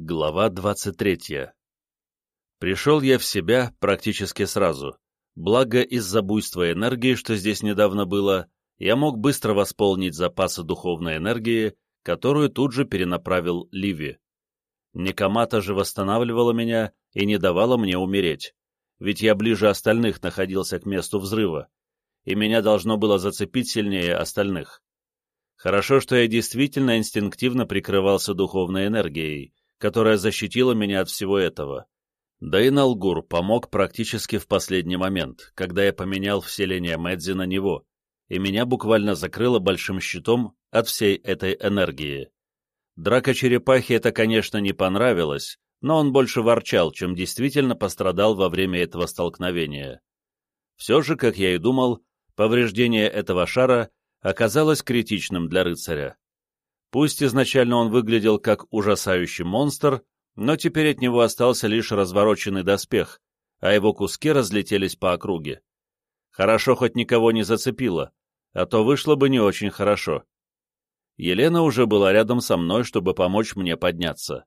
Глава 23. Пришел я в себя практически сразу. Благо, из-за буйства энергии, что здесь недавно было, я мог быстро восполнить запасы духовной энергии, которую тут же перенаправил Ливи. Никомата же восстанавливала меня и не давала мне умереть, ведь я ближе остальных находился к месту взрыва, и меня должно было зацепить сильнее остальных. Хорошо, что я действительно инстинктивно прикрывался духовной энергией, которая защитила меня от всего этого. Да и Налгур помог практически в последний момент, когда я поменял вселение Мэдзи на него, и меня буквально закрыло большим щитом от всей этой энергии. Драка черепахи это, конечно, не понравилось, но он больше ворчал, чем действительно пострадал во время этого столкновения. Все же, как я и думал, повреждение этого шара оказалось критичным для рыцаря. Пусть изначально он выглядел как ужасающий монстр, но теперь от него остался лишь развороченный доспех, а его куски разлетелись по округе. Хорошо хоть никого не зацепило, а то вышло бы не очень хорошо. Елена уже была рядом со мной, чтобы помочь мне подняться.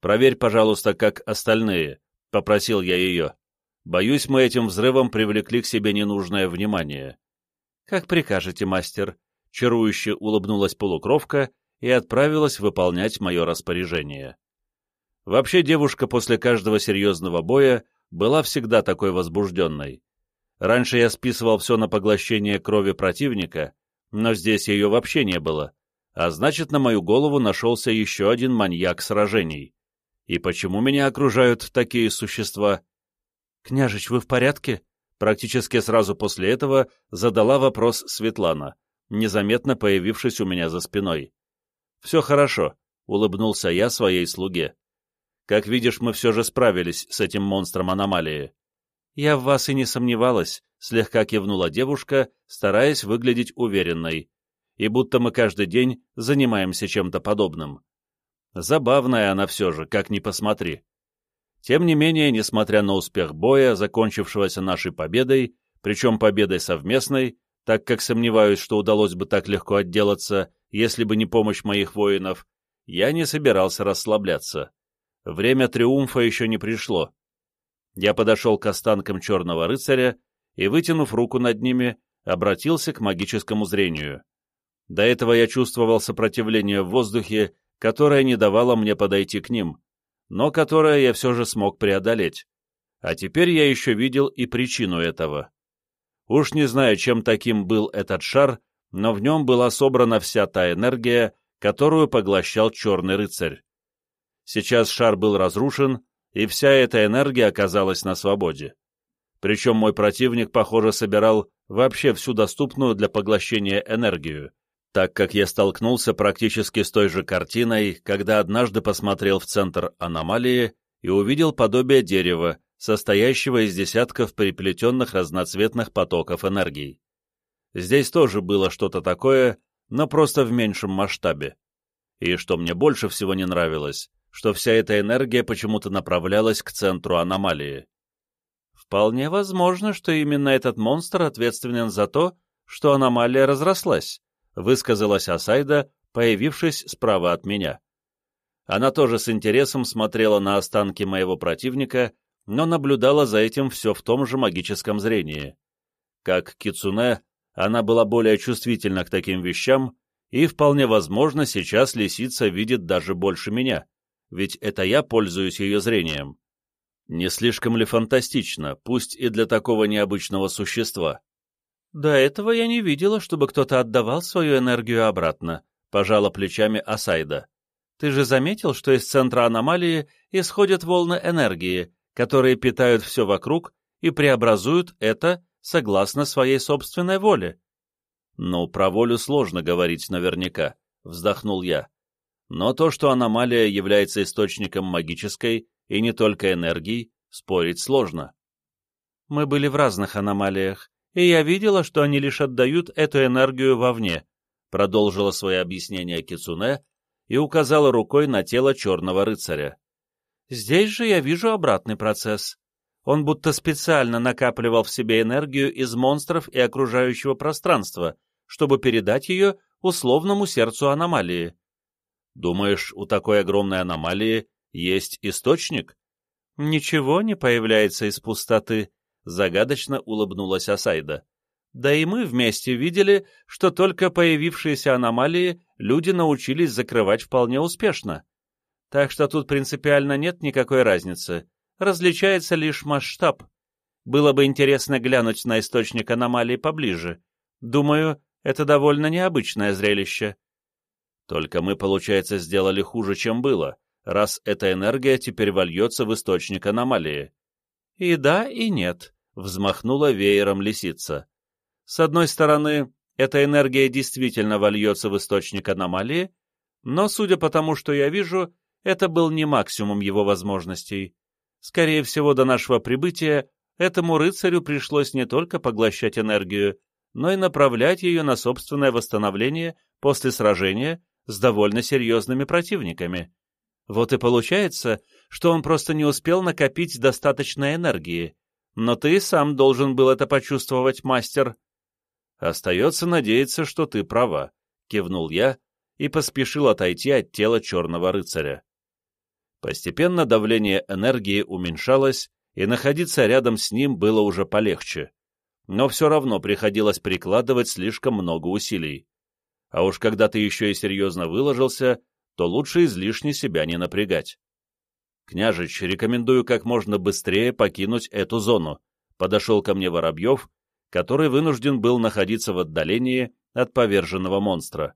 «Проверь, пожалуйста, как остальные», — попросил я ее. «Боюсь, мы этим взрывом привлекли к себе ненужное внимание». «Как прикажете, мастер», чарующе улыбнулась полукровка и отправилась выполнять мое распоряжение. Вообще девушка после каждого серьезного боя была всегда такой возбужденной. Раньше я списывал все на поглощение крови противника, но здесь ее вообще не было, а значит, на мою голову нашелся еще один маньяк сражений. И почему меня окружают такие существа? «Княжич, вы в порядке?» Практически сразу после этого задала вопрос Светлана незаметно появившись у меня за спиной. «Все хорошо», — улыбнулся я своей слуге. «Как видишь, мы все же справились с этим монстром аномалии». «Я в вас и не сомневалась», — слегка кивнула девушка, стараясь выглядеть уверенной, и будто мы каждый день занимаемся чем-то подобным. Забавная она все же, как ни посмотри. Тем не менее, несмотря на успех боя, закончившегося нашей победой, причем победой совместной, так как сомневаюсь, что удалось бы так легко отделаться, если бы не помощь моих воинов, я не собирался расслабляться. Время триумфа еще не пришло. Я подошел к останкам черного рыцаря и, вытянув руку над ними, обратился к магическому зрению. До этого я чувствовал сопротивление в воздухе, которое не давало мне подойти к ним, но которое я все же смог преодолеть. А теперь я еще видел и причину этого. Уж не знаю, чем таким был этот шар, но в нем была собрана вся та энергия, которую поглощал Черный Рыцарь. Сейчас шар был разрушен, и вся эта энергия оказалась на свободе. Причем мой противник, похоже, собирал вообще всю доступную для поглощения энергию, так как я столкнулся практически с той же картиной, когда однажды посмотрел в центр аномалии и увидел подобие дерева, состоящего из десятков переплетенных разноцветных потоков энергии. Здесь тоже было что-то такое, но просто в меньшем масштабе. И что мне больше всего не нравилось, что вся эта энергия почему-то направлялась к центру аномалии. Вполне возможно, что именно этот монстр ответственен за то, что аномалия разрослась, высказалась Асайда, появившись справа от меня. Она тоже с интересом смотрела на останки моего противника, но наблюдала за этим все в том же магическом зрении. Как Кицуне, она была более чувствительна к таким вещам, и вполне возможно сейчас лисица видит даже больше меня, ведь это я пользуюсь ее зрением. Не слишком ли фантастично, пусть и для такого необычного существа? До этого я не видела, чтобы кто-то отдавал свою энергию обратно, пожала плечами Асайда. Ты же заметил, что из центра аномалии исходят волны энергии, которые питают все вокруг и преобразуют это согласно своей собственной воле. «Ну, про волю сложно говорить наверняка», — вздохнул я. «Но то, что аномалия является источником магической и не только энергии, спорить сложно». «Мы были в разных аномалиях, и я видела, что они лишь отдают эту энергию вовне», — продолжила свое объяснение Кицуне и указала рукой на тело черного рыцаря. Здесь же я вижу обратный процесс. Он будто специально накапливал в себе энергию из монстров и окружающего пространства, чтобы передать ее условному сердцу аномалии. Думаешь, у такой огромной аномалии Есть источник? Ничего не появляется из пустоты, загадочно улыбнулась Асайда. Да и мы вместе видели, что только появившиеся аномалии люди научились закрывать вполне успешно. Так что тут принципиально нет никакой разницы. Различается лишь масштаб. Было бы интересно глянуть на источник аномалии поближе. Думаю, это довольно необычное зрелище. Только мы, получается, сделали хуже, чем было, раз эта энергия теперь вольется в источник аномалии. И да, и нет, взмахнула веером лисица. С одной стороны, эта энергия действительно вольется в источник аномалии, но, судя по тому, что я вижу, это был не максимум его возможностей. Скорее всего, до нашего прибытия этому рыцарю пришлось не только поглощать энергию, но и направлять ее на собственное восстановление после сражения с довольно серьезными противниками. Вот и получается, что он просто не успел накопить достаточно энергии. Но ты сам должен был это почувствовать, мастер. Остается надеяться, что ты права, — кивнул я и поспешил отойти от тела черного рыцаря. Постепенно давление энергии уменьшалось, и находиться рядом с ним было уже полегче. Но все равно приходилось прикладывать слишком много усилий. А уж когда ты еще и серьезно выложился, то лучше излишне себя не напрягать. «Княжич, рекомендую как можно быстрее покинуть эту зону», — подошел ко мне Воробьев, который вынужден был находиться в отдалении от поверженного монстра.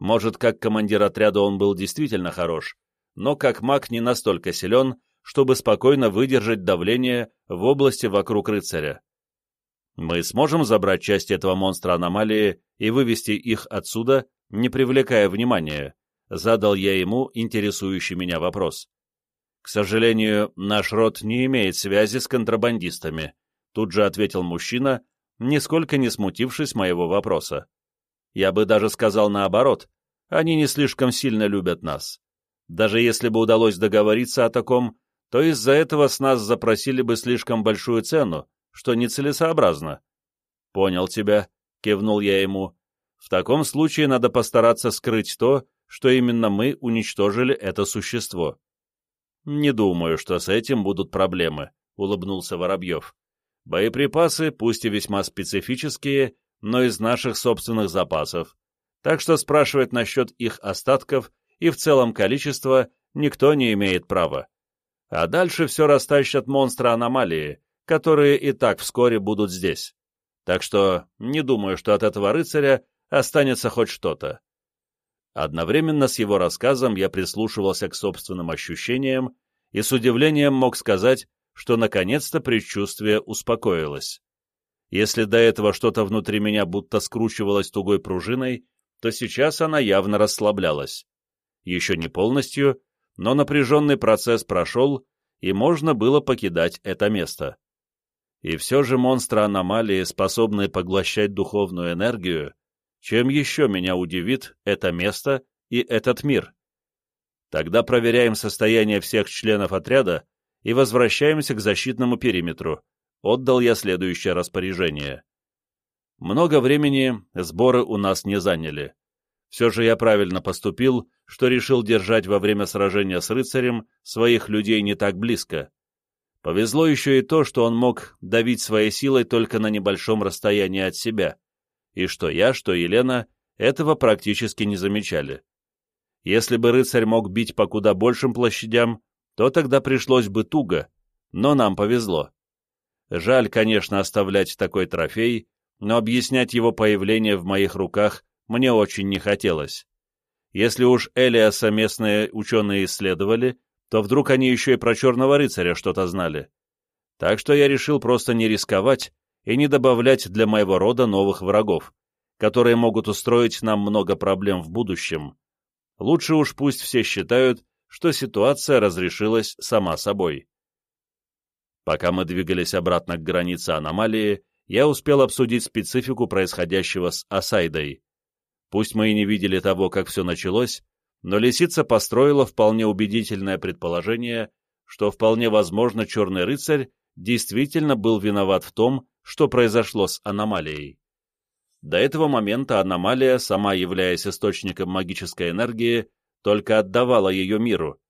Может, как командир отряда он был действительно хорош, но как маг не настолько силен, чтобы спокойно выдержать давление в области вокруг рыцаря. Мы сможем забрать часть этого монстра аномалии и вывести их отсюда, не привлекая внимания, задал я ему интересующий меня вопрос. К сожалению, наш род не имеет связи с контрабандистами, тут же ответил мужчина, нисколько не смутившись моего вопроса. Я бы даже сказал наоборот, они не слишком сильно любят нас. Даже если бы удалось договориться о таком, то из-за этого с нас запросили бы слишком большую цену, что нецелесообразно. «Понял тебя», — кивнул я ему. «В таком случае надо постараться скрыть то, что именно мы уничтожили это существо». «Не думаю, что с этим будут проблемы», — улыбнулся Воробьев. «Боеприпасы, пусть и весьма специфические, но из наших собственных запасов. Так что спрашивать насчет их остатков и в целом количество никто не имеет права. А дальше все растащат монстры аномалии, которые и так вскоре будут здесь. Так что не думаю, что от этого рыцаря останется хоть что-то. Одновременно с его рассказом я прислушивался к собственным ощущениям и с удивлением мог сказать, что наконец-то предчувствие успокоилось. Если до этого что-то внутри меня будто скручивалось тугой пружиной, то сейчас она явно расслаблялась еще не полностью, но напряженный процесс прошел, и можно было покидать это место. И все же монстры аномалии, способные поглощать духовную энергию, чем еще меня удивит это место и этот мир? Тогда проверяем состояние всех членов отряда и возвращаемся к защитному периметру. Отдал я следующее распоряжение. Много времени сборы у нас не заняли. Все же я правильно поступил, что решил держать во время сражения с рыцарем своих людей не так близко. Повезло еще и то, что он мог давить своей силой только на небольшом расстоянии от себя, и что я, что Елена этого практически не замечали. Если бы рыцарь мог бить по куда большим площадям, то тогда пришлось бы туго, но нам повезло. Жаль, конечно, оставлять такой трофей, но объяснять его появление в моих руках мне очень не хотелось. Если уж Элиаса местные ученые исследовали, то вдруг они еще и про Черного Рыцаря что-то знали. Так что я решил просто не рисковать и не добавлять для моего рода новых врагов, которые могут устроить нам много проблем в будущем. Лучше уж пусть все считают, что ситуация разрешилась сама собой. Пока мы двигались обратно к границе аномалии, я успел обсудить специфику происходящего с Асайдой. Пусть мы и не видели того, как все началось, но лисица построила вполне убедительное предположение, что вполне возможно черный рыцарь действительно был виноват в том, что произошло с аномалией. До этого момента аномалия, сама являясь источником магической энергии, только отдавала ее миру,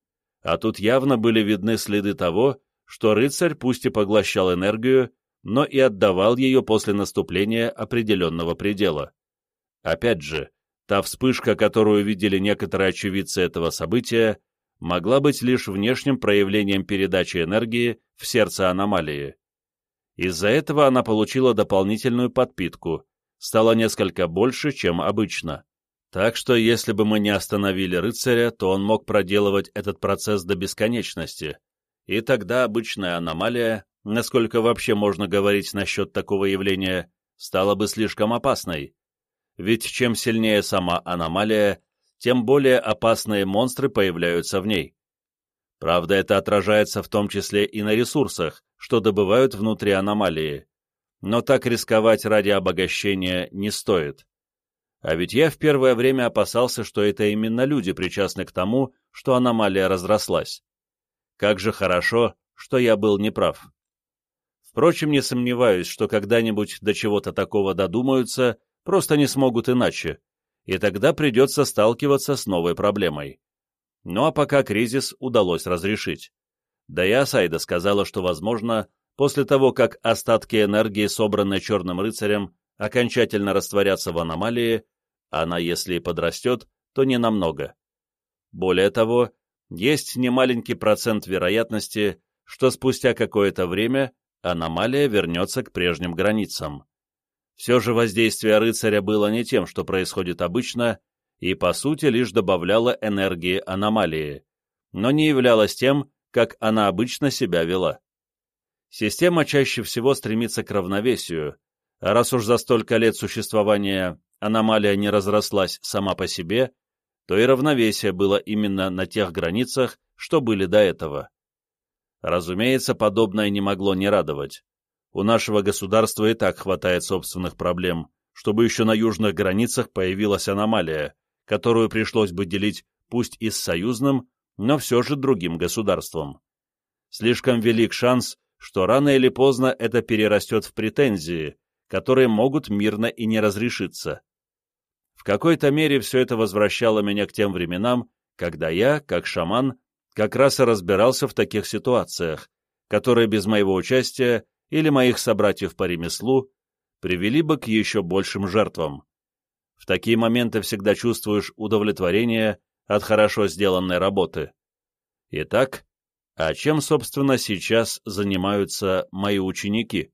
а тут явно были видны следы того, что рыцарь пусть и поглощал энергию, но и отдавал ее после наступления определенного предела. Опять же, та вспышка, которую видели некоторые очевидцы этого события, могла быть лишь внешним проявлением передачи энергии в сердце аномалии. Из-за этого она получила дополнительную подпитку, стала несколько больше, чем обычно. Так что если бы мы не остановили рыцаря, то он мог проделывать этот процесс до бесконечности, и тогда обычная аномалия, насколько вообще можно говорить насчет такого явления, стала бы слишком опасной. Ведь чем сильнее сама аномалия, тем более опасные монстры появляются в ней. Правда, это отражается в том числе и на ресурсах, что добывают внутри аномалии. Но так рисковать ради обогащения не стоит. А ведь я в первое время опасался, что это именно люди причастны к тому, что аномалия разрослась. Как же хорошо, что я был неправ. Впрочем, не сомневаюсь, что когда-нибудь до чего-то такого додумаются, просто не смогут иначе, и тогда придется сталкиваться с новой проблемой. Ну а пока кризис удалось разрешить. Да и Асайда сказала, что, возможно, после того, как остатки энергии, собранные Черным Рыцарем, окончательно растворятся в аномалии, она, если и подрастет, то не намного. Более того, есть немаленький процент вероятности, что спустя какое-то время аномалия вернется к прежним границам. Все же воздействие рыцаря было не тем, что происходит обычно, и по сути лишь добавляло энергии аномалии, но не являлось тем, как она обычно себя вела. Система чаще всего стремится к равновесию, а раз уж за столько лет существования аномалия не разрослась сама по себе, то и равновесие было именно на тех границах, что были до этого. Разумеется, подобное не могло не радовать. У нашего государства и так хватает собственных проблем, чтобы еще на южных границах появилась аномалия, которую пришлось бы делить пусть и с союзным, но все же другим государством. Слишком велик шанс, что рано или поздно это перерастет в претензии, которые могут мирно и не разрешиться. В какой-то мере все это возвращало меня к тем временам, когда я, как шаман, как раз и разбирался в таких ситуациях, которые без моего участия или моих собратьев по ремеслу привели бы к еще большим жертвам. В такие моменты всегда чувствуешь удовлетворение от хорошо сделанной работы. Итак, а чем, собственно, сейчас занимаются мои ученики?